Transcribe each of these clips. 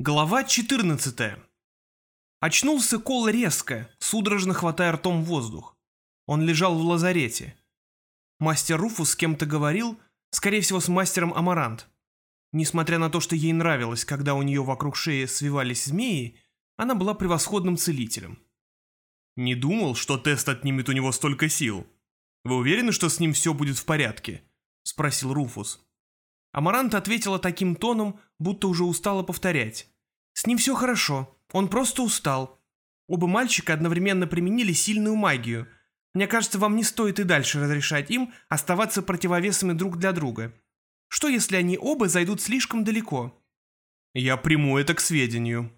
Глава 14. Очнулся Кол резко, судорожно хватая ртом воздух. Он лежал в лазарете. Мастер Руфус с кем-то говорил, скорее всего, с мастером Амарант. Несмотря на то, что ей нравилось, когда у нее вокруг шеи свивались змеи, она была превосходным целителем. «Не думал, что тест отнимет у него столько сил. Вы уверены, что с ним все будет в порядке?» — спросил Руфус. Амарант ответила таким тоном, будто уже устала повторять. «С ним все хорошо, он просто устал. Оба мальчика одновременно применили сильную магию. Мне кажется, вам не стоит и дальше разрешать им оставаться противовесами друг для друга. Что, если они оба зайдут слишком далеко?» «Я приму это к сведению».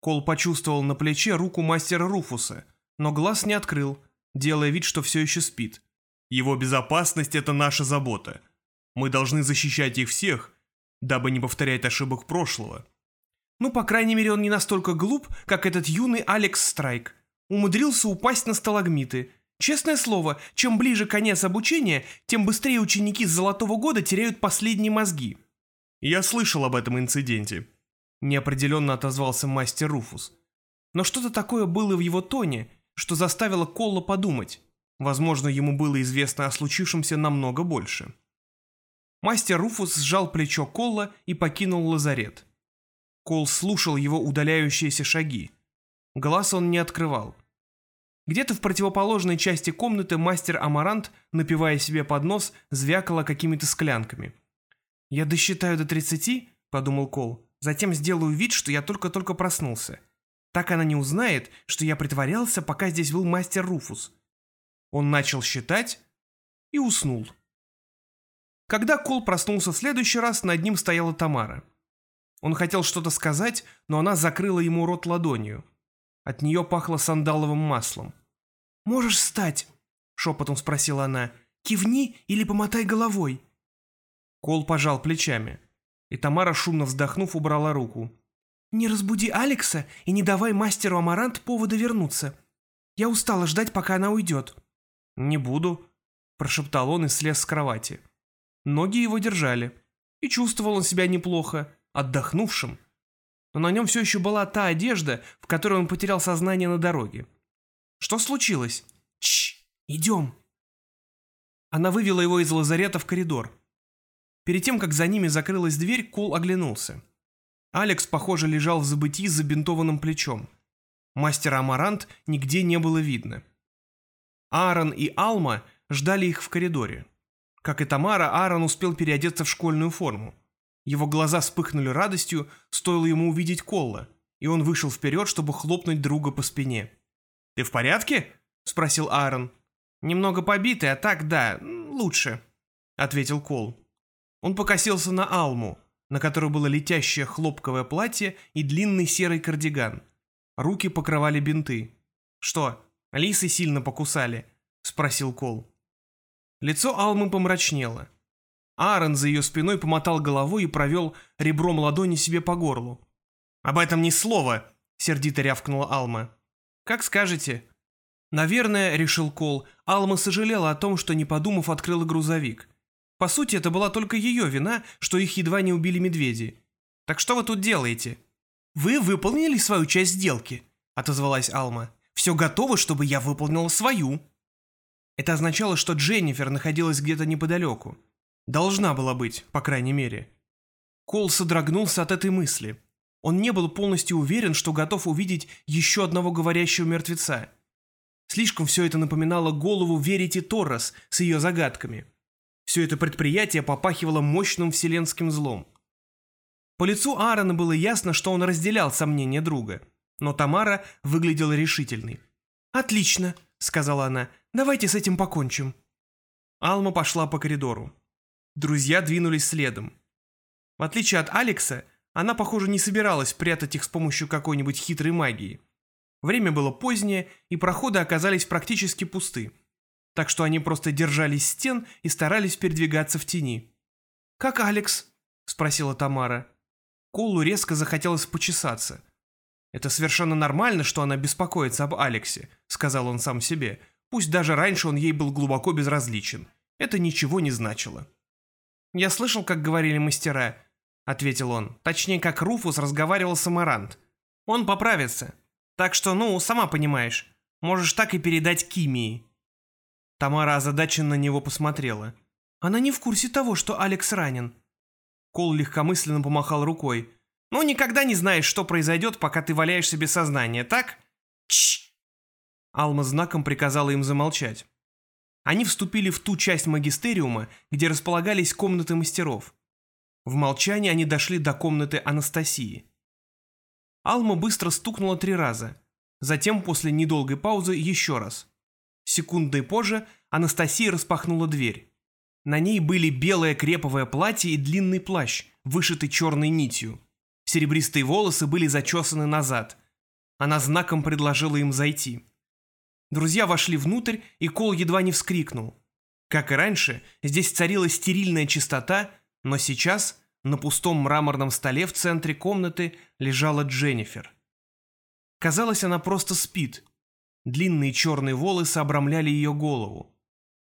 Кол почувствовал на плече руку мастера Руфуса, но глаз не открыл, делая вид, что все еще спит. «Его безопасность — это наша забота». Мы должны защищать их всех, дабы не повторять ошибок прошлого. Ну, по крайней мере, он не настолько глуп, как этот юный Алекс Страйк. Умудрился упасть на сталагмиты. Честное слово, чем ближе конец обучения, тем быстрее ученики с золотого года теряют последние мозги. Я слышал об этом инциденте. Неопределенно отозвался мастер Руфус. Но что-то такое было в его тоне, что заставило Колла подумать. Возможно, ему было известно о случившемся намного больше. Мастер Руфус сжал плечо Колла и покинул лазарет. Кол слушал его удаляющиеся шаги. Глаз он не открывал. Где-то в противоположной части комнаты мастер Амарант, напивая себе под нос, звякала какими-то склянками. «Я досчитаю до тридцати», — подумал Кол, — «затем сделаю вид, что я только-только проснулся. Так она не узнает, что я притворялся, пока здесь был мастер Руфус». Он начал считать и уснул. Когда Кол проснулся в следующий раз, над ним стояла Тамара. Он хотел что-то сказать, но она закрыла ему рот ладонью. От нее пахло сандаловым маслом. «Можешь встать?» — шепотом спросила она. «Кивни или помотай головой». Кол пожал плечами, и Тамара, шумно вздохнув, убрала руку. «Не разбуди Алекса и не давай мастеру Амарант повода вернуться. Я устала ждать, пока она уйдет». «Не буду», — прошептал он и слез с кровати. Ноги его держали, и чувствовал он себя неплохо, отдохнувшим. Но на нем все еще была та одежда, в которой он потерял сознание на дороге. Что случилось? Чш, идем. Она вывела его из лазарета в коридор. Перед тем, как за ними закрылась дверь, Кол оглянулся. Алекс, похоже, лежал в забытии с забинтованным плечом. Мастера Амарант нигде не было видно. Аарон и Алма ждали их в коридоре. Как и Тамара, Аарон успел переодеться в школьную форму. Его глаза вспыхнули радостью, стоило ему увидеть Колла, и он вышел вперед, чтобы хлопнуть друга по спине. «Ты в порядке?» — спросил Аарон. «Немного побитый, а так, да, лучше», — ответил Кол. Он покосился на Алму, на которой было летящее хлопковое платье и длинный серый кардиган. Руки покрывали бинты. «Что, лисы сильно покусали?» — спросил Кол. Лицо Алмы помрачнело. Аарон за ее спиной помотал головой и провел ребром ладони себе по горлу. «Об этом ни слова!» — сердито рявкнула Алма. «Как скажете». Наверное, решил Кол, Алма сожалела о том, что, не подумав, открыла грузовик. По сути, это была только ее вина, что их едва не убили медведи. «Так что вы тут делаете?» «Вы выполнили свою часть сделки», — отозвалась Алма. «Все готово, чтобы я выполнила свою». Это означало, что Дженнифер находилась где-то неподалеку. Должна была быть, по крайней мере. Кол содрогнулся от этой мысли. Он не был полностью уверен, что готов увидеть еще одного говорящего мертвеца. Слишком все это напоминало голову Верити Торрес с ее загадками. Все это предприятие попахивало мощным вселенским злом. По лицу Аарона было ясно, что он разделял сомнения друга, но Тамара выглядела решительной. «Отлично», — сказала она, Давайте с этим покончим». Алма пошла по коридору. Друзья двинулись следом. В отличие от Алекса, она, похоже, не собиралась прятать их с помощью какой-нибудь хитрой магии. Время было позднее, и проходы оказались практически пусты. Так что они просто держались стен и старались передвигаться в тени. «Как Алекс?» – спросила Тамара. Колу резко захотелось почесаться. «Это совершенно нормально, что она беспокоится об Алексе», – сказал он сам себе – Пусть даже раньше он ей был глубоко безразличен. Это ничего не значило. «Я слышал, как говорили мастера», — ответил он. «Точнее, как Руфус разговаривал с Амарант. Он поправится. Так что, ну, сама понимаешь, можешь так и передать Кимии». Тамара озадаченно на него посмотрела. «Она не в курсе того, что Алекс ранен». Кол легкомысленно помахал рукой. «Ну, никогда не знаешь, что произойдет, пока ты валяешься без сознания, так?» «Чш!» Алма знаком приказала им замолчать. Они вступили в ту часть магистериума, где располагались комнаты мастеров. В молчании они дошли до комнаты Анастасии. Алма быстро стукнула три раза, затем после недолгой паузы еще раз. Секундой позже Анастасия распахнула дверь. На ней были белое креповое платье и длинный плащ, вышитый черной нитью. Серебристые волосы были зачесаны назад. Она знаком предложила им зайти. Друзья вошли внутрь, и Кол едва не вскрикнул. Как и раньше, здесь царила стерильная чистота, но сейчас на пустом мраморном столе в центре комнаты лежала Дженнифер. Казалось, она просто спит. Длинные черные волосы обрамляли ее голову.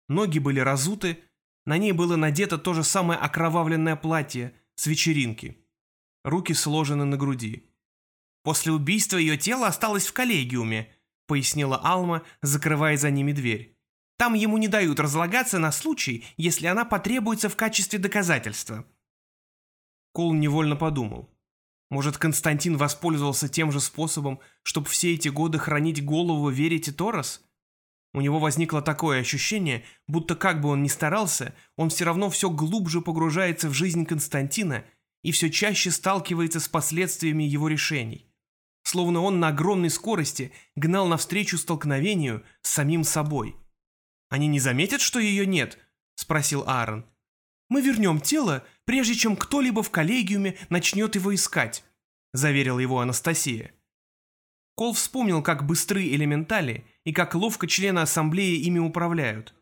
Ноги были разуты, на ней было надето то же самое окровавленное платье с вечеринки. Руки сложены на груди. После убийства ее тело осталось в коллегиуме, пояснила Алма, закрывая за ними дверь. Там ему не дают разлагаться на случай, если она потребуется в качестве доказательства. Кол невольно подумал. Может, Константин воспользовался тем же способом, чтобы все эти годы хранить голову Верите Торос? У него возникло такое ощущение, будто как бы он ни старался, он все равно все глубже погружается в жизнь Константина и все чаще сталкивается с последствиями его решений словно он на огромной скорости гнал навстречу столкновению с самим собой. «Они не заметят, что ее нет?» – спросил Аарон. «Мы вернем тело, прежде чем кто-либо в коллегиуме начнет его искать», – заверила его Анастасия. Кол вспомнил, как быстры элементали и как ловко члены ассамблеи ими управляют.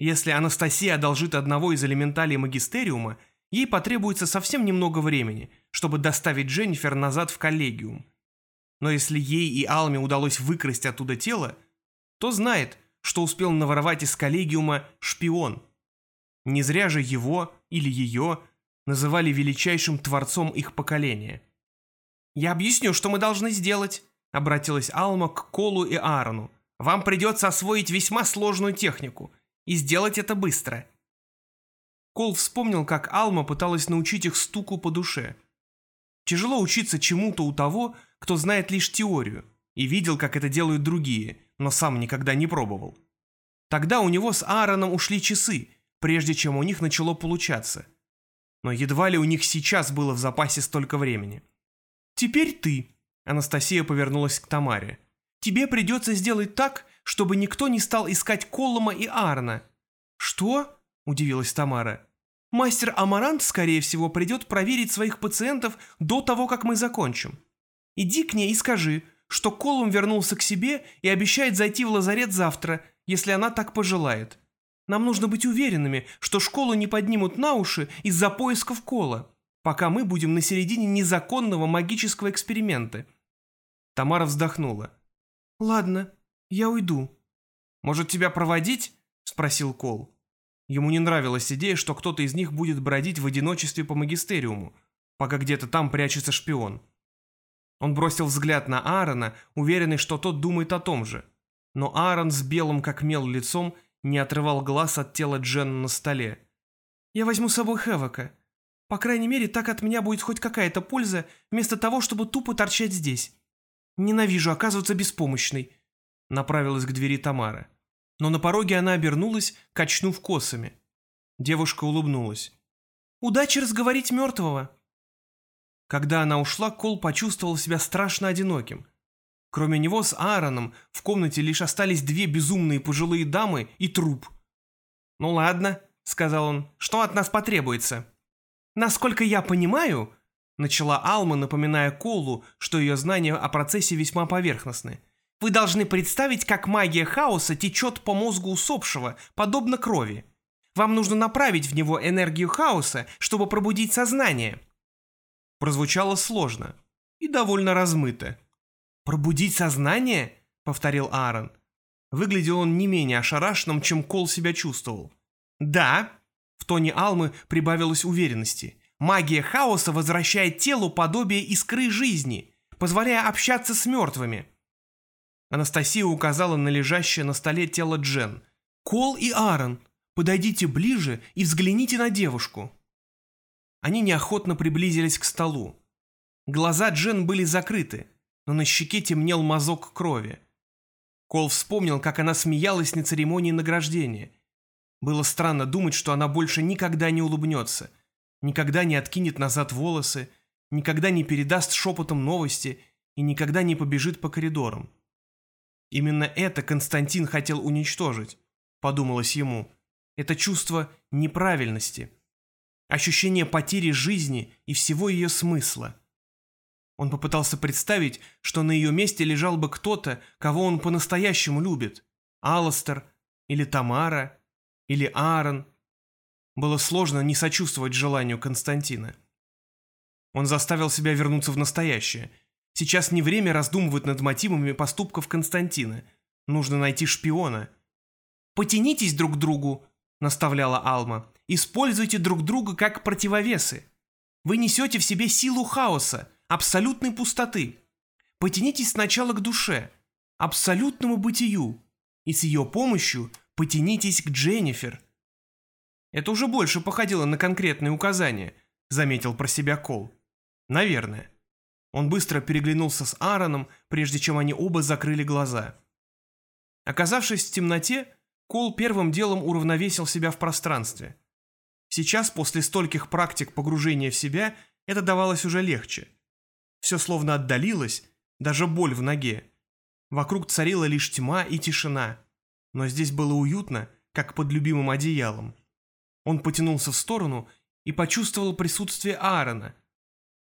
Если Анастасия одолжит одного из элементалей магистериума, ей потребуется совсем немного времени, чтобы доставить Дженнифер назад в коллегиум. Но если ей и Алме удалось выкрасть оттуда тело, то знает, что успел наворовать из коллегиума шпион. Не зря же его или ее называли величайшим творцом их поколения. «Я объясню, что мы должны сделать», — обратилась Алма к Колу и Аарону. «Вам придется освоить весьма сложную технику, и сделать это быстро». Кол вспомнил, как Алма пыталась научить их стуку по душе. Тяжело учиться чему-то у того, кто знает лишь теорию и видел, как это делают другие, но сам никогда не пробовал. Тогда у него с Аароном ушли часы, прежде чем у них начало получаться. Но едва ли у них сейчас было в запасе столько времени. «Теперь ты», — Анастасия повернулась к Тамаре, «тебе придется сделать так, чтобы никто не стал искать Колома и Аарона». «Что?» — удивилась Тамара. «Мастер Амарант, скорее всего, придет проверить своих пациентов до того, как мы закончим. Иди к ней и скажи, что Колум вернулся к себе и обещает зайти в лазарет завтра, если она так пожелает. Нам нужно быть уверенными, что школу не поднимут на уши из-за поисков Кола, пока мы будем на середине незаконного магического эксперимента». Тамара вздохнула. «Ладно, я уйду». «Может, тебя проводить?» – спросил Кол. Ему не нравилась идея, что кто-то из них будет бродить в одиночестве по магистериуму, пока где-то там прячется шпион. Он бросил взгляд на Аарона, уверенный, что тот думает о том же. Но Аарон с белым как мел лицом не отрывал глаз от тела Джен на столе. «Я возьму с собой Хэвока. По крайней мере, так от меня будет хоть какая-то польза, вместо того, чтобы тупо торчать здесь. Ненавижу оказываться беспомощной», — направилась к двери Тамара. Но на пороге она обернулась, качнув косами. Девушка улыбнулась. «Удачи разговорить мертвого», когда она ушла, Кол почувствовал себя страшно одиноким. Кроме него с Аароном в комнате лишь остались две безумные пожилые дамы и труп. «Ну ладно», — сказал он, — «что от нас потребуется?» «Насколько я понимаю», — начала Алма, напоминая Колу, что ее знания о процессе весьма поверхностны, «вы должны представить, как магия хаоса течет по мозгу усопшего, подобно крови. Вам нужно направить в него энергию хаоса, чтобы пробудить сознание прозвучало сложно и довольно размыто. «Пробудить сознание?» — повторил Аарон. Выглядел он не менее ошарашенным, чем Кол себя чувствовал. «Да», — в тоне Алмы прибавилось уверенности, Магия хаоса возвращает телу подобие искры жизни, позволяя общаться с мертвыми. Анастасия указала на лежащее на столе тело Джен. «Кол и Аарон, подойдите ближе и взгляните на девушку». Они неохотно приблизились к столу. Глаза Джен были закрыты, но на щеке темнел мазок крови. Кол вспомнил, как она смеялась на церемонии награждения. Было странно думать, что она больше никогда не улыбнется, никогда не откинет назад волосы, никогда не передаст шепотом новости и никогда не побежит по коридорам. Именно это Константин хотел уничтожить, подумалось ему. Это чувство неправильности, ощущение потери жизни и всего ее смысла. Он попытался представить, что на ее месте лежал бы кто-то, кого он по-настоящему любит. Алластер, или Тамара, или Аарон. Было сложно не сочувствовать желанию Константина. Он заставил себя вернуться в настоящее. Сейчас не время раздумывать над мотивами поступков Константина. Нужно найти шпиона. «Потянитесь друг к другу», — наставляла Алма. «Используйте друг друга как противовесы. Вы несете в себе силу хаоса, абсолютной пустоты. Потянитесь сначала к душе, абсолютному бытию, и с ее помощью потянитесь к Дженнифер. Это уже больше походило на конкретные указания, заметил про себя Кол. Наверное. Он быстро переглянулся с Аароном, прежде чем они оба закрыли глаза. Оказавшись в темноте, Кол первым делом уравновесил себя в пространстве. Сейчас, после стольких практик погружения в себя, это давалось уже легче. Все словно отдалилось, даже боль в ноге. Вокруг царила лишь тьма и тишина. Но здесь было уютно, как под любимым одеялом. Он потянулся в сторону и почувствовал присутствие Аарона.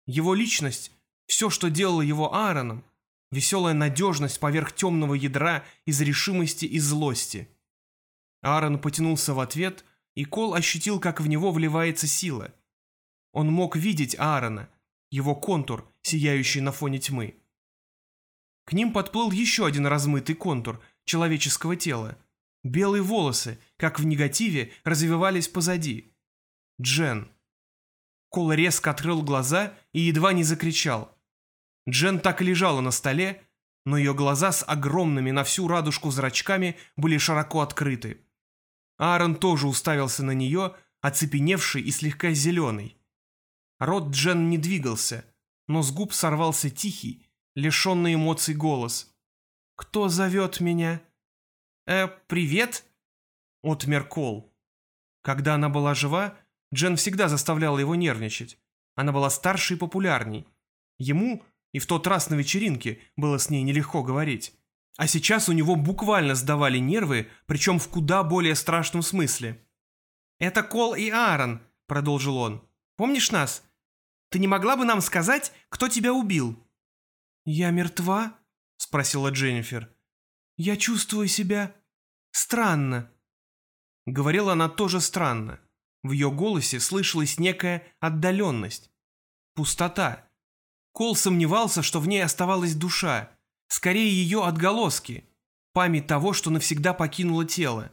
Его личность, все, что делало его Аароном, веселая надежность поверх темного ядра из решимости и злости. Аарон потянулся в ответ, и Кол ощутил, как в него вливается сила. Он мог видеть Аарона, его контур, сияющий на фоне тьмы. К ним подплыл еще один размытый контур человеческого тела. Белые волосы, как в негативе, развивались позади. Джен. Кол резко открыл глаза и едва не закричал. Джен так и лежала на столе, но ее глаза с огромными на всю радужку зрачками были широко открыты. Аарон тоже уставился на нее, оцепеневший и слегка зеленый. Рот Джен не двигался, но с губ сорвался тихий, лишенный эмоций голос. «Кто зовет меня?» «Э, привет?» Отмер Кол. Когда она была жива, Джен всегда заставляла его нервничать. Она была старше и популярней. Ему, и в тот раз на вечеринке, было с ней нелегко говорить. А сейчас у него буквально сдавали нервы, причем в куда более страшном смысле. «Это Кол и Аарон», — продолжил он. «Помнишь нас? Ты не могла бы нам сказать, кто тебя убил?» «Я мертва?» — спросила Дженнифер. «Я чувствую себя странно». Говорила она тоже странно. В ее голосе слышалась некая отдаленность. Пустота. Кол сомневался, что в ней оставалась душа. Скорее ее отголоски. Память того, что навсегда покинуло тело.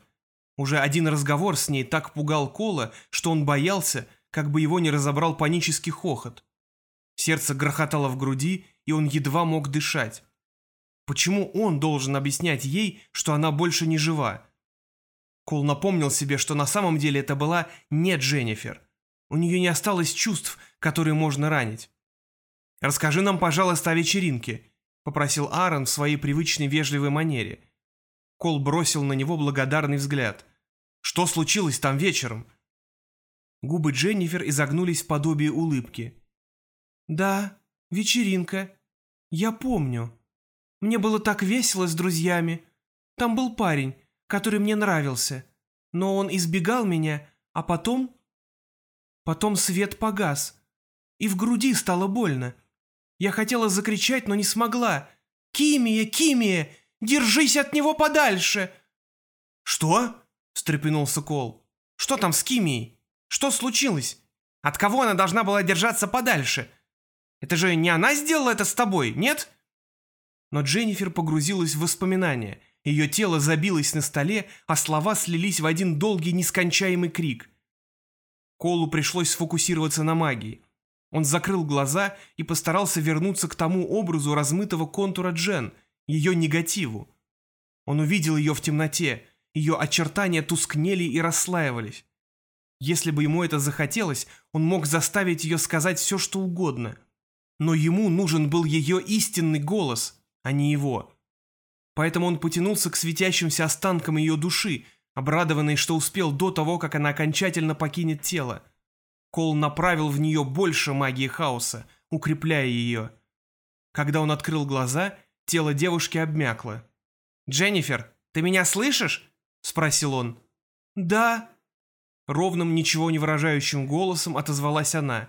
Уже один разговор с ней так пугал Кола, что он боялся, как бы его не разобрал панический хохот. Сердце грохотало в груди, и он едва мог дышать. Почему он должен объяснять ей, что она больше не жива? Кол напомнил себе, что на самом деле это была не Дженнифер. У нее не осталось чувств, которые можно ранить. «Расскажи нам, пожалуйста, о вечеринке», — попросил Аарон в своей привычной вежливой манере. Кол бросил на него благодарный взгляд. «Что случилось там вечером? Губы Дженнифер изогнулись в подобие улыбки. «Да, вечеринка. Я помню. Мне было так весело с друзьями. Там был парень, который мне нравился. Но он избегал меня, а потом... Потом свет погас. И в груди стало больно. Я хотела закричать, но не смогла. «Кимия, Кимия! Держись от него подальше!» «Что?» – встрепенулся Кол. «Что там с Кимией?» Что случилось? От кого она должна была держаться подальше? Это же не она сделала это с тобой, нет?» Но Дженнифер погрузилась в воспоминания. Ее тело забилось на столе, а слова слились в один долгий нескончаемый крик. Колу пришлось сфокусироваться на магии. Он закрыл глаза и постарался вернуться к тому образу размытого контура Джен, ее негативу. Он увидел ее в темноте, ее очертания тускнели и расслаивались. Если бы ему это захотелось, он мог заставить ее сказать все, что угодно. Но ему нужен был ее истинный голос, а не его. Поэтому он потянулся к светящимся останкам ее души, обрадованный, что успел до того, как она окончательно покинет тело. Кол направил в нее больше магии хаоса, укрепляя ее. Когда он открыл глаза, тело девушки обмякло. «Дженнифер, ты меня слышишь?» — спросил он. «Да», Ровным, ничего не выражающим голосом отозвалась она.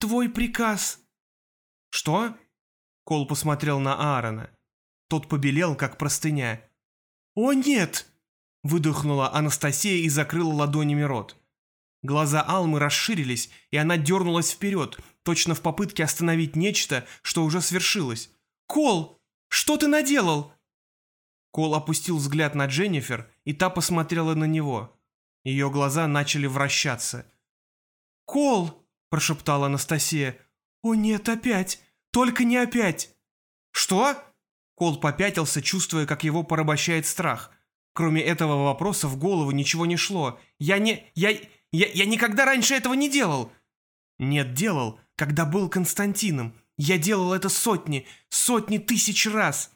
«Твой приказ». «Что?» Кол посмотрел на Аарона. Тот побелел, как простыня. «О, нет!» Выдохнула Анастасия и закрыла ладонями рот. Глаза Алмы расширились, и она дернулась вперед, точно в попытке остановить нечто, что уже свершилось. «Кол! Что ты наделал?» Кол опустил взгляд на Дженнифер, и та посмотрела на него. Ее глаза начали вращаться. «Кол!» – прошептала Анастасия. «О нет, опять! Только не опять!» «Что?» Кол попятился, чувствуя, как его порабощает страх. Кроме этого вопроса в голову ничего не шло. «Я не... я... я, я никогда раньше этого не делал!» «Нет, делал, когда был Константином. Я делал это сотни, сотни тысяч раз!»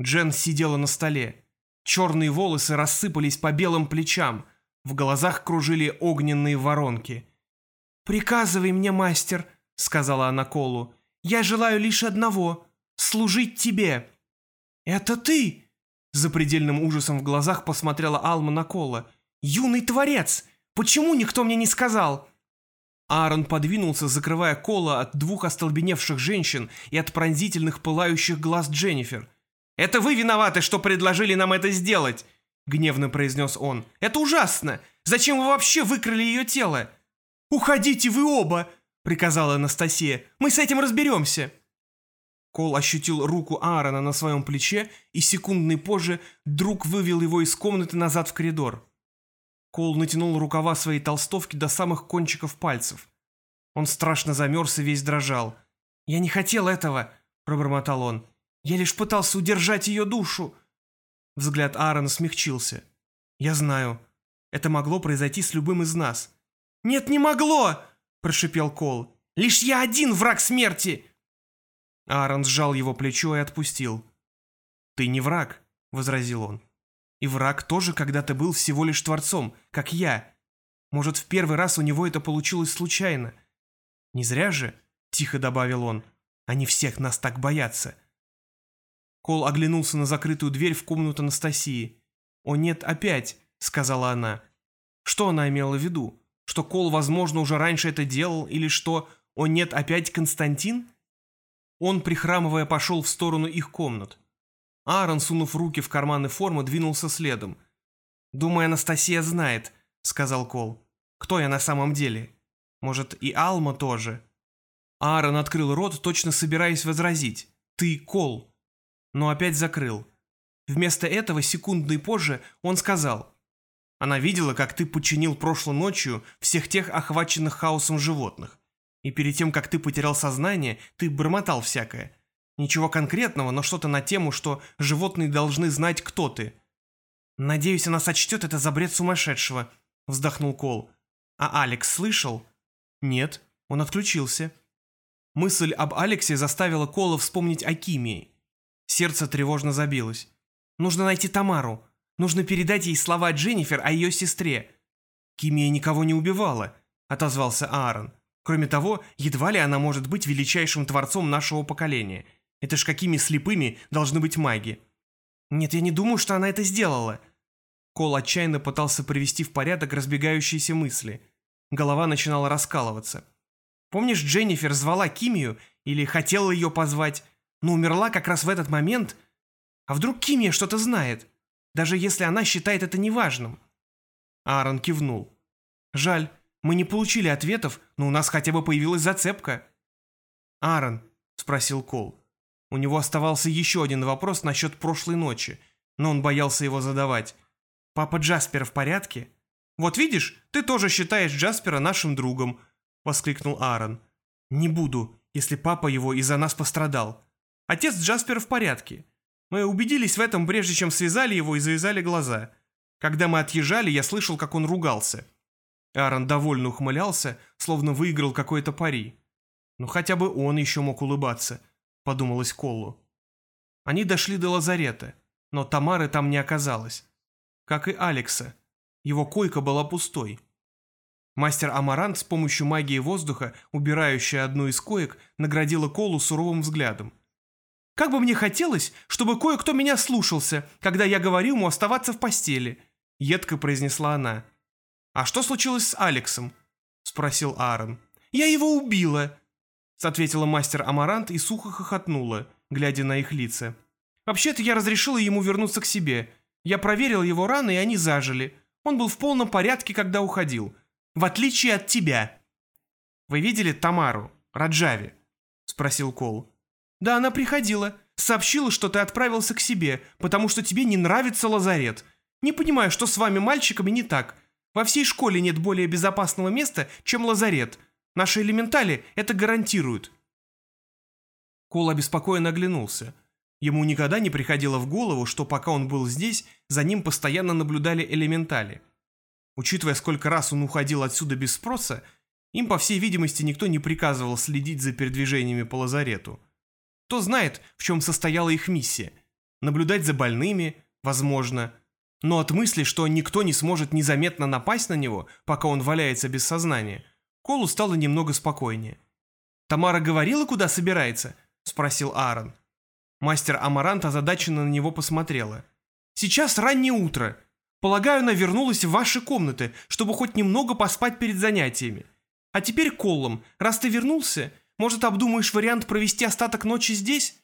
Джен сидела на столе. Черные волосы рассыпались по белым плечам – в глазах кружили огненные воронки. «Приказывай мне, мастер», — сказала она Колу. «Я желаю лишь одного — служить тебе». «Это ты?» — запредельным ужасом в глазах посмотрела Алма на Кола. «Юный творец! Почему никто мне не сказал?» Аарон подвинулся, закрывая Кола от двух остолбеневших женщин и от пронзительных пылающих глаз Дженнифер. «Это вы виноваты, что предложили нам это сделать!» — гневно произнес он. «Это ужасно! Зачем вы вообще выкрали ее тело?» «Уходите вы оба!» — приказала Анастасия. «Мы с этим разберемся!» Кол ощутил руку Аарона на своем плече и секундной позже друг вывел его из комнаты назад в коридор. Кол натянул рукава своей толстовки до самых кончиков пальцев. Он страшно замерз и весь дрожал. «Я не хотел этого!» — пробормотал он. «Я лишь пытался удержать ее душу!» Взгляд Аарона смягчился. «Я знаю. Это могло произойти с любым из нас». «Нет, не могло!» – прошипел Кол. «Лишь я один враг смерти!» Аарон сжал его плечо и отпустил. «Ты не враг», — возразил он. «И враг тоже когда-то был всего лишь творцом, как я. Может, в первый раз у него это получилось случайно. Не зря же, — тихо добавил он, — они всех нас так боятся. Кол оглянулся на закрытую дверь в комнату Анастасии. «О нет, опять!» — сказала она. Что она имела в виду? Что Кол, возможно, уже раньше это делал, или что «О нет, опять Константин?» Он, прихрамывая, пошел в сторону их комнат. Аарон, сунув руки в карманы формы, двинулся следом. «Думаю, Анастасия знает», — сказал Кол. «Кто я на самом деле? Может, и Алма тоже?» Аарон открыл рот, точно собираясь возразить. «Ты Кол» но опять закрыл. Вместо этого, секундой позже, он сказал. «Она видела, как ты подчинил прошлой ночью всех тех охваченных хаосом животных. И перед тем, как ты потерял сознание, ты бормотал всякое. Ничего конкретного, но что-то на тему, что животные должны знать, кто ты». «Надеюсь, она сочтет это за бред сумасшедшего», — вздохнул Кол. «А Алекс слышал?» «Нет, он отключился». Мысль об Алексе заставила Кола вспомнить о Кимии. Сердце тревожно забилось. Нужно найти Тамару. Нужно передать ей слова Дженнифер о ее сестре. Кимия никого не убивала, отозвался Аарон. Кроме того, едва ли она может быть величайшим творцом нашего поколения. Это ж какими слепыми должны быть маги. Нет, я не думаю, что она это сделала. Кол отчаянно пытался привести в порядок разбегающиеся мысли. Голова начинала раскалываться. Помнишь, Дженнифер звала Кимию или хотела ее позвать? но умерла как раз в этот момент. А вдруг Кимия что-то знает, даже если она считает это неважным?» Аарон кивнул. «Жаль, мы не получили ответов, но у нас хотя бы появилась зацепка». «Аарон», — спросил Кол. У него оставался еще один вопрос насчет прошлой ночи, но он боялся его задавать. «Папа Джаспер в порядке?» «Вот видишь, ты тоже считаешь Джаспера нашим другом», — воскликнул Аарон. «Не буду, если папа его из-за нас пострадал. Отец Джаспера в порядке. Мы убедились в этом, прежде чем связали его и завязали глаза. Когда мы отъезжали, я слышал, как он ругался». Аарон довольно ухмылялся, словно выиграл какое-то пари. «Ну хотя бы он еще мог улыбаться», — подумалось Коллу. Они дошли до лазарета, но Тамары там не оказалось. Как и Алекса. Его койка была пустой. Мастер Амарант с помощью магии воздуха, убирающая одну из коек, наградила Колу суровым взглядом. «Как бы мне хотелось, чтобы кое-кто меня слушался, когда я говорю ему оставаться в постели», — едко произнесла она. «А что случилось с Алексом?» — спросил Аарон. «Я его убила», — ответила мастер Амарант и сухо хохотнула, глядя на их лица. «Вообще-то я разрешила ему вернуться к себе. Я проверил его раны, и они зажили. Он был в полном порядке, когда уходил. В отличие от тебя. Вы видели Тамару, Раджави? Спросил Кол. Да, она приходила. Сообщила, что ты отправился к себе, потому что тебе не нравится лазарет. Не понимаю, что с вами, мальчиками, не так. Во всей школе нет более безопасного места, чем лазарет. Наши элементали это гарантируют. Кол обеспокоенно оглянулся. Ему никогда не приходило в голову, что пока он был здесь, за ним постоянно наблюдали элементали. Учитывая, сколько раз он уходил отсюда без спроса, им, по всей видимости, никто не приказывал следить за передвижениями по лазарету. Кто знает, в чем состояла их миссия. Наблюдать за больными, возможно. Но от мысли, что никто не сможет незаметно напасть на него, пока он валяется без сознания, Колу стало немного спокойнее. «Тамара говорила, куда собирается?» – спросил Аарон. Мастер Амарант озадаченно на него посмотрела. «Сейчас раннее утро. Полагаю, она вернулась в ваши комнаты, чтобы хоть немного поспать перед занятиями. А теперь, Коллом, раз ты вернулся, может, обдумаешь вариант провести остаток ночи здесь?»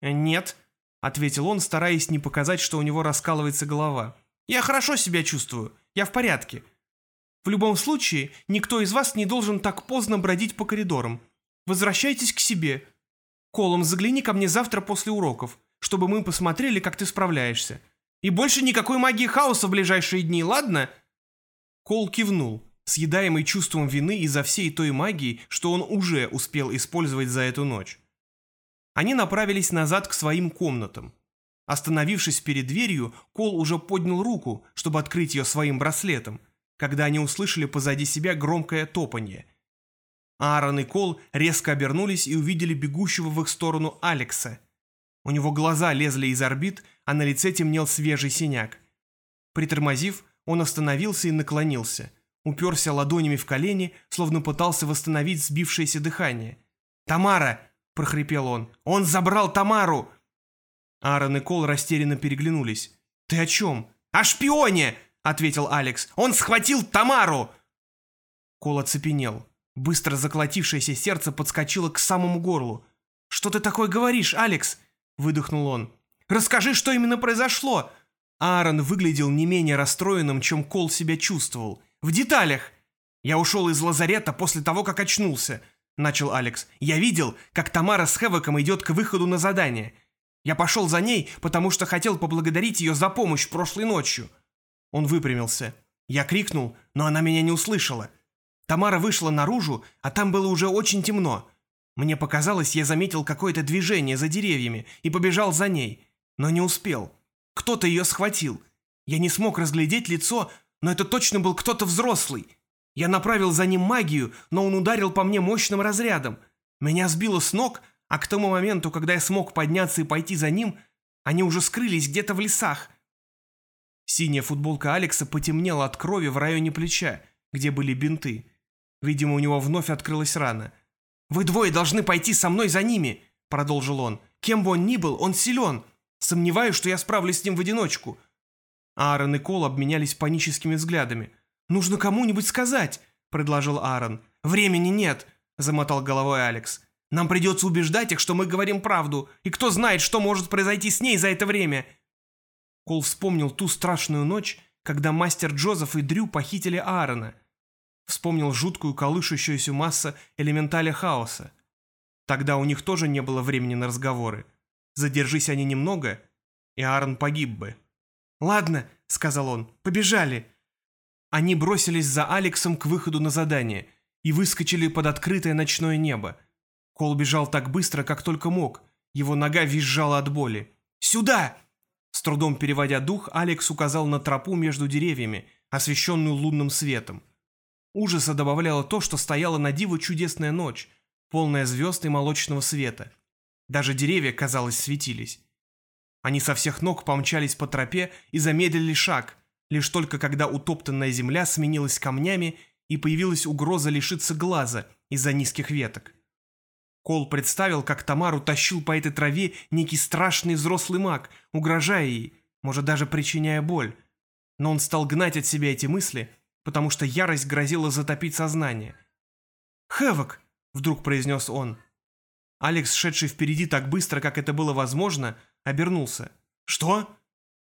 «Э, «Нет», — ответил он, стараясь не показать, что у него раскалывается голова. «Я хорошо себя чувствую. Я в порядке. В любом случае, никто из вас не должен так поздно бродить по коридорам. Возвращайтесь к себе. Колом, загляни ко мне завтра после уроков, чтобы мы посмотрели, как ты справляешься. И больше никакой магии хаоса в ближайшие дни, ладно?» Кол кивнул, съедаемый чувством вины из-за всей той магии, что он уже успел использовать за эту ночь. Они направились назад к своим комнатам. Остановившись перед дверью, Кол уже поднял руку, чтобы открыть ее своим браслетом, когда они услышали позади себя громкое топанье – Аарон и Кол резко обернулись и увидели бегущего в их сторону Алекса. У него глаза лезли из орбит, а на лице темнел свежий синяк. Притормозив, он остановился и наклонился. Уперся ладонями в колени, словно пытался восстановить сбившееся дыхание. «Тамара!» – прохрипел он. «Он забрал Тамару!» Аарон и Кол растерянно переглянулись. «Ты о чем?» «О шпионе!» – ответил Алекс. «Он схватил Тамару!» Кол оцепенел. Быстро заколотившееся сердце подскочило к самому горлу. «Что ты такое говоришь, Алекс?» – выдохнул он. «Расскажи, что именно произошло!» Аарон выглядел не менее расстроенным, чем Кол себя чувствовал. «В деталях!» «Я ушел из лазарета после того, как очнулся», – начал Алекс. «Я видел, как Тамара с Хэвоком идет к выходу на задание. Я пошел за ней, потому что хотел поблагодарить ее за помощь прошлой ночью». Он выпрямился. Я крикнул, но она меня не услышала. Тамара вышла наружу, а там было уже очень темно. Мне показалось, я заметил какое-то движение за деревьями и побежал за ней, но не успел. Кто-то ее схватил. Я не смог разглядеть лицо, но это точно был кто-то взрослый. Я направил за ним магию, но он ударил по мне мощным разрядом. Меня сбило с ног, а к тому моменту, когда я смог подняться и пойти за ним, они уже скрылись где-то в лесах. Синяя футболка Алекса потемнела от крови в районе плеча, где были бинты. Видимо, у него вновь открылась рана. «Вы двое должны пойти со мной за ними», — продолжил он. «Кем бы он ни был, он силен. Сомневаюсь, что я справлюсь с ним в одиночку». Аарон и Кол обменялись паническими взглядами. «Нужно кому-нибудь сказать», — предложил Аарон. «Времени нет», — замотал головой Алекс. «Нам придется убеждать их, что мы говорим правду, и кто знает, что может произойти с ней за это время». Кол вспомнил ту страшную ночь, когда мастер Джозеф и Дрю похитили Аарона — Вспомнил жуткую колышущуюся массу элементаля хаоса. Тогда у них тоже не было времени на разговоры. Задержись они немного, и Аарон погиб бы. «Ладно», — сказал он, — «побежали». Они бросились за Алексом к выходу на задание и выскочили под открытое ночное небо. Кол бежал так быстро, как только мог. Его нога визжала от боли. «Сюда!» С трудом переводя дух, Алекс указал на тропу между деревьями, освещенную лунным светом. Ужаса добавляло то, что стояла на диво чудесная ночь, полная звезд и молочного света. Даже деревья, казалось, светились. Они со всех ног помчались по тропе и замедлили шаг, лишь только когда утоптанная земля сменилась камнями и появилась угроза лишиться глаза из-за низких веток. Кол представил, как Тамару тащил по этой траве некий страшный взрослый маг, угрожая ей, может даже причиняя боль. Но он стал гнать от себя эти мысли, потому что ярость грозила затопить сознание. «Хэвок!» — вдруг произнес он. Алекс, шедший впереди так быстро, как это было возможно, обернулся. «Что?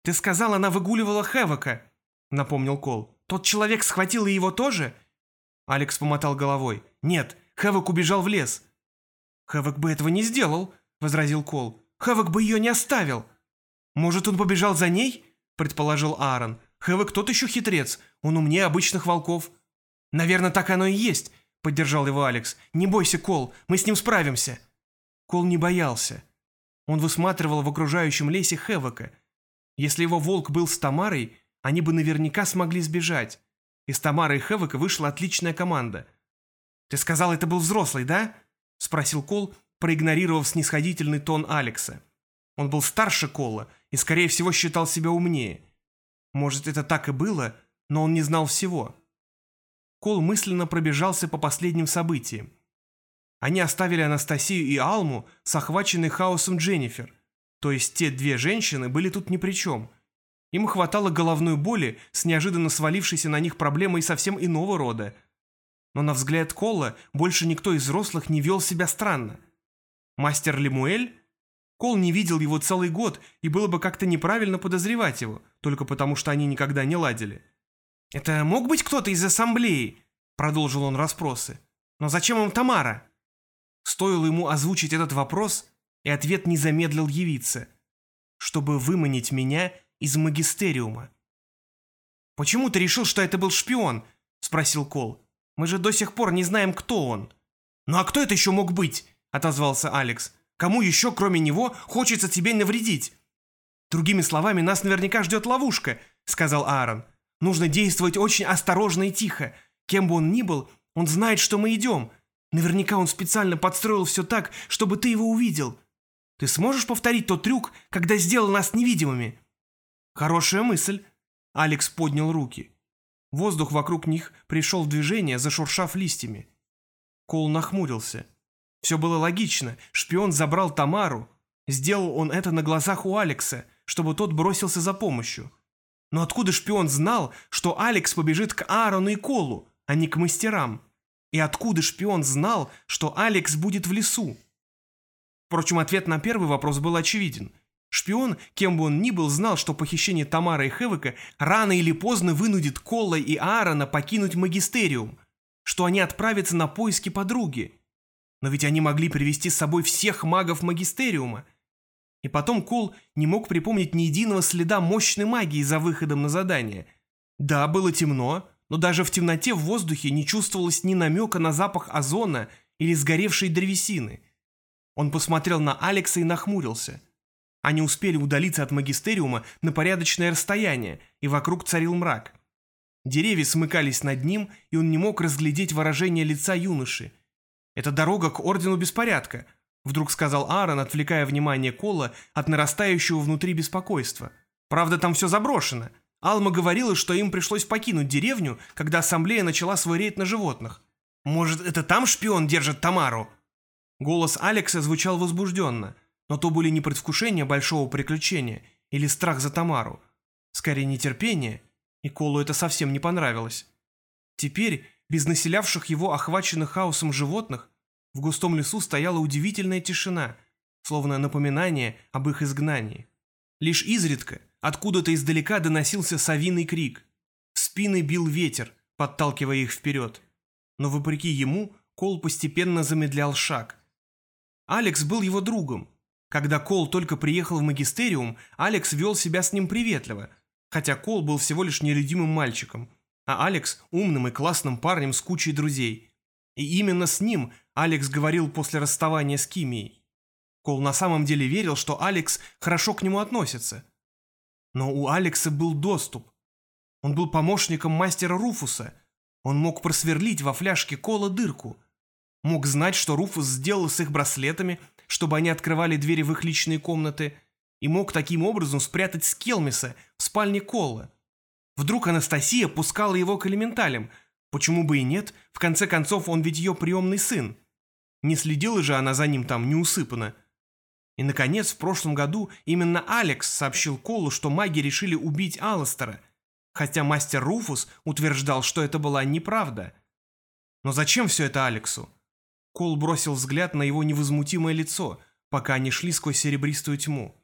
Ты сказал, она выгуливала Хэвока?» — напомнил Кол. «Тот человек схватил и его тоже?» Алекс помотал головой. «Нет, Хэвок убежал в лес». «Хэвок бы этого не сделал», — возразил Кол. «Хэвок бы ее не оставил». «Может, он побежал за ней?» — предположил Аарон. «Хэвок тот еще хитрец, он умнее обычных волков». «Наверное, так оно и есть», — поддержал его Алекс. «Не бойся, Кол, мы с ним справимся». Кол не боялся. Он высматривал в окружающем лесе Хэвока. Если его волк был с Тамарой, они бы наверняка смогли сбежать. Из Тамары и Хэвока вышла отличная команда. «Ты сказал, это был взрослый, да?» — спросил Кол, проигнорировав снисходительный тон Алекса. Он был старше Кола и, скорее всего, считал себя умнее. Может, это так и было, но он не знал всего. Кол мысленно пробежался по последним событиям. Они оставили Анастасию и Алму с охваченной хаосом Дженнифер. То есть те две женщины были тут ни при чем. Им хватало головной боли с неожиданно свалившейся на них проблемой совсем иного рода. Но на взгляд Колла больше никто из взрослых не вел себя странно. Мастер Лемуэль? Кол не видел его целый год, и было бы как-то неправильно подозревать его, только потому что они никогда не ладили. «Это мог быть кто-то из ассамблеи?» — продолжил он расспросы. «Но зачем им Тамара?» Стоило ему озвучить этот вопрос, и ответ не замедлил явиться, чтобы выманить меня из магистериума. «Почему ты решил, что это был шпион?» — спросил Кол. «Мы же до сих пор не знаем, кто он». «Ну а кто это еще мог быть?» — отозвался Алекс. «Кому еще, кроме него, хочется тебе навредить?» «Другими словами, нас наверняка ждет ловушка», — сказал Аарон. «Нужно действовать очень осторожно и тихо. Кем бы он ни был, он знает, что мы идем. Наверняка он специально подстроил все так, чтобы ты его увидел. Ты сможешь повторить тот трюк, когда сделал нас невидимыми?» «Хорошая мысль», — Алекс поднял руки. Воздух вокруг них пришел в движение, зашуршав листьями. Кол нахмурился. Все было логично. Шпион забрал Тамару. Сделал он это на глазах у Алекса, чтобы тот бросился за помощью. Но откуда шпион знал, что Алекс побежит к Аарону и Колу, а не к мастерам? И откуда шпион знал, что Алекс будет в лесу? Впрочем, ответ на первый вопрос был очевиден. Шпион, кем бы он ни был, знал, что похищение Тамары и Хевека рано или поздно вынудит Колла и Аарона покинуть магистериум, что они отправятся на поиски подруги. Но ведь они могли привести с собой всех магов магистериума. И потом Кол не мог припомнить ни единого следа мощной магии за выходом на задание. Да, было темно, но даже в темноте в воздухе не чувствовалось ни намека на запах озона или сгоревшей древесины. Он посмотрел на Алекса и нахмурился. Они успели удалиться от магистериума на порядочное расстояние, и вокруг царил мрак. Деревья смыкались над ним, и он не мог разглядеть выражение лица юноши. «Это дорога к Ордену Беспорядка», — вдруг сказал Аарон, отвлекая внимание Кола от нарастающего внутри беспокойства. «Правда, там все заброшено. Алма говорила, что им пришлось покинуть деревню, когда ассамблея начала свой рейд на животных. Может, это там шпион держит Тамару?» Голос Алекса звучал возбужденно, но то были не предвкушения большого приключения или страх за Тамару. Скорее, нетерпение, и Колу это совсем не понравилось. Теперь, без населявших его охваченных хаосом животных, в густом лесу стояла удивительная тишина, словно напоминание об их изгнании. Лишь изредка – Откуда-то издалека доносился совиный крик. В спины бил ветер, подталкивая их вперед. Но вопреки ему, Кол постепенно замедлял шаг. Алекс был его другом. Когда Кол только приехал в магистериум, Алекс вел себя с ним приветливо, хотя Кол был всего лишь нелюдимым мальчиком. а Алекс — умным и классным парнем с кучей друзей. И именно с ним Алекс говорил после расставания с Кимией. Кол на самом деле верил, что Алекс хорошо к нему относится. Но у Алекса был доступ. Он был помощником мастера Руфуса. Он мог просверлить во фляжке Кола дырку. Мог знать, что Руфус сделал с их браслетами, чтобы они открывали двери в их личные комнаты, и мог таким образом спрятать Скелмиса в спальне Кола. Вдруг Анастасия пускала его к элементалям. Почему бы и нет? В конце концов, он ведь ее приемный сын. Не следила же она за ним там неусыпанно. И, наконец, в прошлом году именно Алекс сообщил Колу, что маги решили убить Алластера, хотя мастер Руфус утверждал, что это была неправда. Но зачем все это Алексу? Кол бросил взгляд на его невозмутимое лицо, пока они шли сквозь серебристую тьму.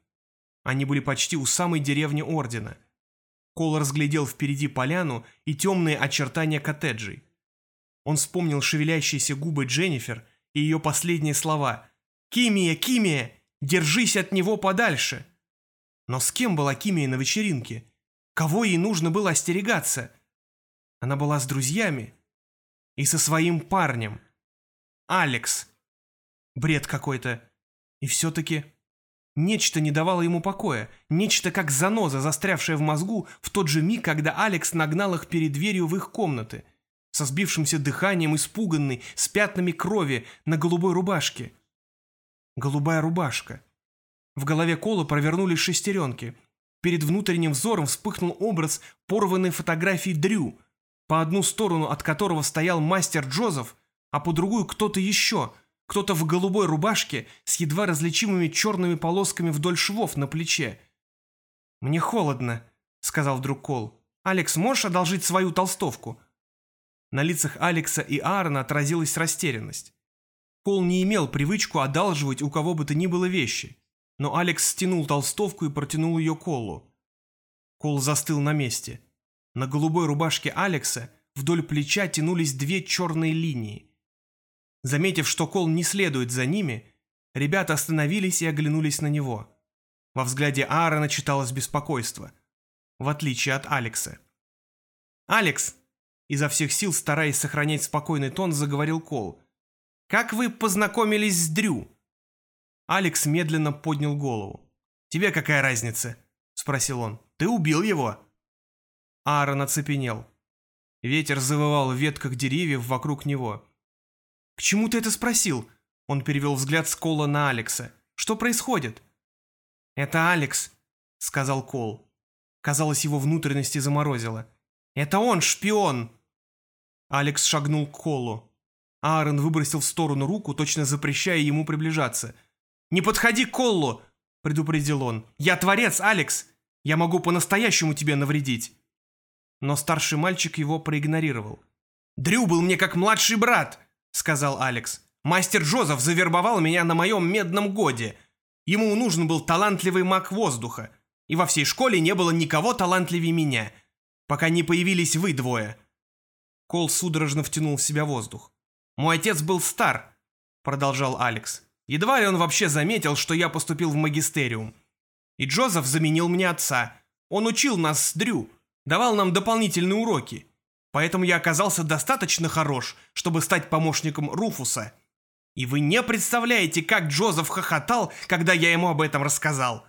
Они были почти у самой деревни Ордена. Кол разглядел впереди поляну и темные очертания коттеджей. Он вспомнил шевелящиеся губы Дженнифер и ее последние слова «Кимия, Кимия! Держись от него подальше!» Но с кем была Кимия на вечеринке? Кого ей нужно было остерегаться? Она была с друзьями и со своим парнем. Алекс. Бред какой-то. И все-таки... Нечто не давало ему покоя, нечто как заноза, застрявшая в мозгу в тот же миг, когда Алекс нагнал их перед дверью в их комнаты, со сбившимся дыханием, испуганный, с пятнами крови на голубой рубашке. Голубая рубашка. В голове Кола провернулись шестеренки. Перед внутренним взором вспыхнул образ порванной фотографии Дрю, по одну сторону от которого стоял мастер Джозеф, а по другую кто-то еще, кто-то в голубой рубашке с едва различимыми черными полосками вдоль швов на плече. «Мне холодно», — сказал вдруг Кол. «Алекс, можешь одолжить свою толстовку?» На лицах Алекса и Аарона отразилась растерянность. Кол не имел привычку одалживать у кого бы то ни было вещи, но Алекс стянул толстовку и протянул ее Колу. Кол застыл на месте. На голубой рубашке Алекса вдоль плеча тянулись две черные линии. Заметив, что Кол не следует за ними, ребята остановились и оглянулись на него. Во взгляде Аарона читалось беспокойство, в отличие от Алекса. «Алекс!» Изо всех сил, стараясь сохранять спокойный тон, заговорил Кол. «Как вы познакомились с Дрю?» Алекс медленно поднял голову. «Тебе какая разница?» — спросил он. «Ты убил его?» Аарон оцепенел. Ветер завывал в ветках деревьев вокруг него. «К чему ты это спросил?» Он перевел взгляд с Кола на Алекса. «Что происходит?» «Это Алекс», — сказал Кол. Казалось, его внутренности заморозило. «Это он, шпион!» Алекс шагнул к Колу. Аарон выбросил в сторону руку, точно запрещая ему приближаться. «Не подходи к Коллу!» — предупредил он. «Я творец, Алекс! Я могу по-настоящему тебе навредить!» Но старший мальчик его проигнорировал. «Дрю был мне как младший брат!» — сказал Алекс. «Мастер Джозеф завербовал меня на моем медном годе. Ему нужен был талантливый маг воздуха, и во всей школе не было никого талантливее меня, пока не появились вы двое». Кол судорожно втянул в себя воздух. «Мой отец был стар», — продолжал Алекс. «Едва ли он вообще заметил, что я поступил в магистериум. И Джозеф заменил мне отца. Он учил нас с Дрю, давал нам дополнительные уроки. Поэтому я оказался достаточно хорош, чтобы стать помощником Руфуса. И вы не представляете, как Джозеф хохотал, когда я ему об этом рассказал.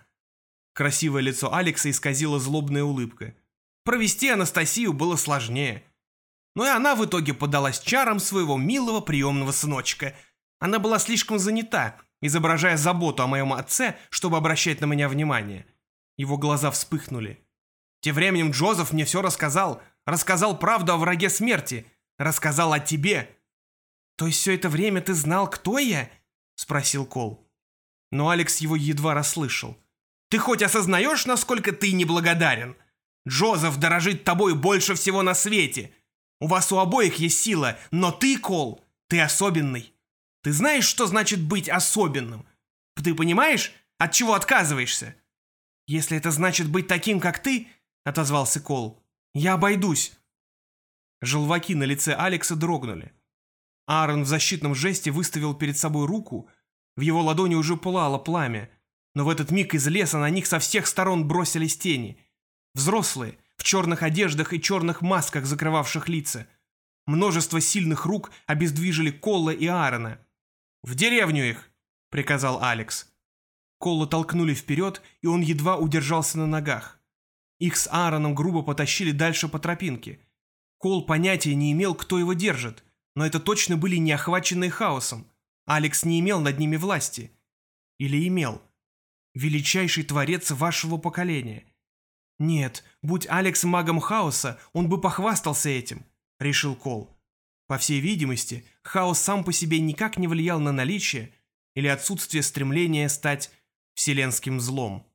Красивое лицо Алекса исказила злобная улыбка. Провести Анастасию было сложнее. Но и она в итоге подалась чарам своего милого приемного сыночка. Она была слишком занята, изображая заботу о моем отце, чтобы обращать на меня внимание. Его глаза вспыхнули. Тем временем Джозеф мне все рассказал, Рассказал правду о враге смерти. Рассказал о тебе. То есть все это время ты знал, кто я? Спросил Кол. Но Алекс его едва расслышал. Ты хоть осознаешь, насколько ты неблагодарен? Джозеф дорожит тобой больше всего на свете. У вас у обоих есть сила, но ты, Кол, ты особенный. Ты знаешь, что значит быть особенным? Ты понимаешь, от чего отказываешься? Если это значит быть таким, как ты, отозвался Кол, «Я обойдусь!» Желваки на лице Алекса дрогнули. Аарон в защитном жесте выставил перед собой руку, в его ладони уже пылало пламя, но в этот миг из леса на них со всех сторон бросились тени. Взрослые, в черных одеждах и черных масках, закрывавших лица. Множество сильных рук обездвижили Колла и Аарона. «В деревню их!» — приказал Алекс. Колла толкнули вперед, и он едва удержался на ногах. Их с Аароном грубо потащили дальше по тропинке. Кол понятия не имел, кто его держит, но это точно были не охваченные хаосом. Алекс не имел над ними власти. Или имел. Величайший творец вашего поколения. Нет, будь Алекс магом хаоса, он бы похвастался этим, решил Кол. По всей видимости, хаос сам по себе никак не влиял на наличие или отсутствие стремления стать вселенским злом.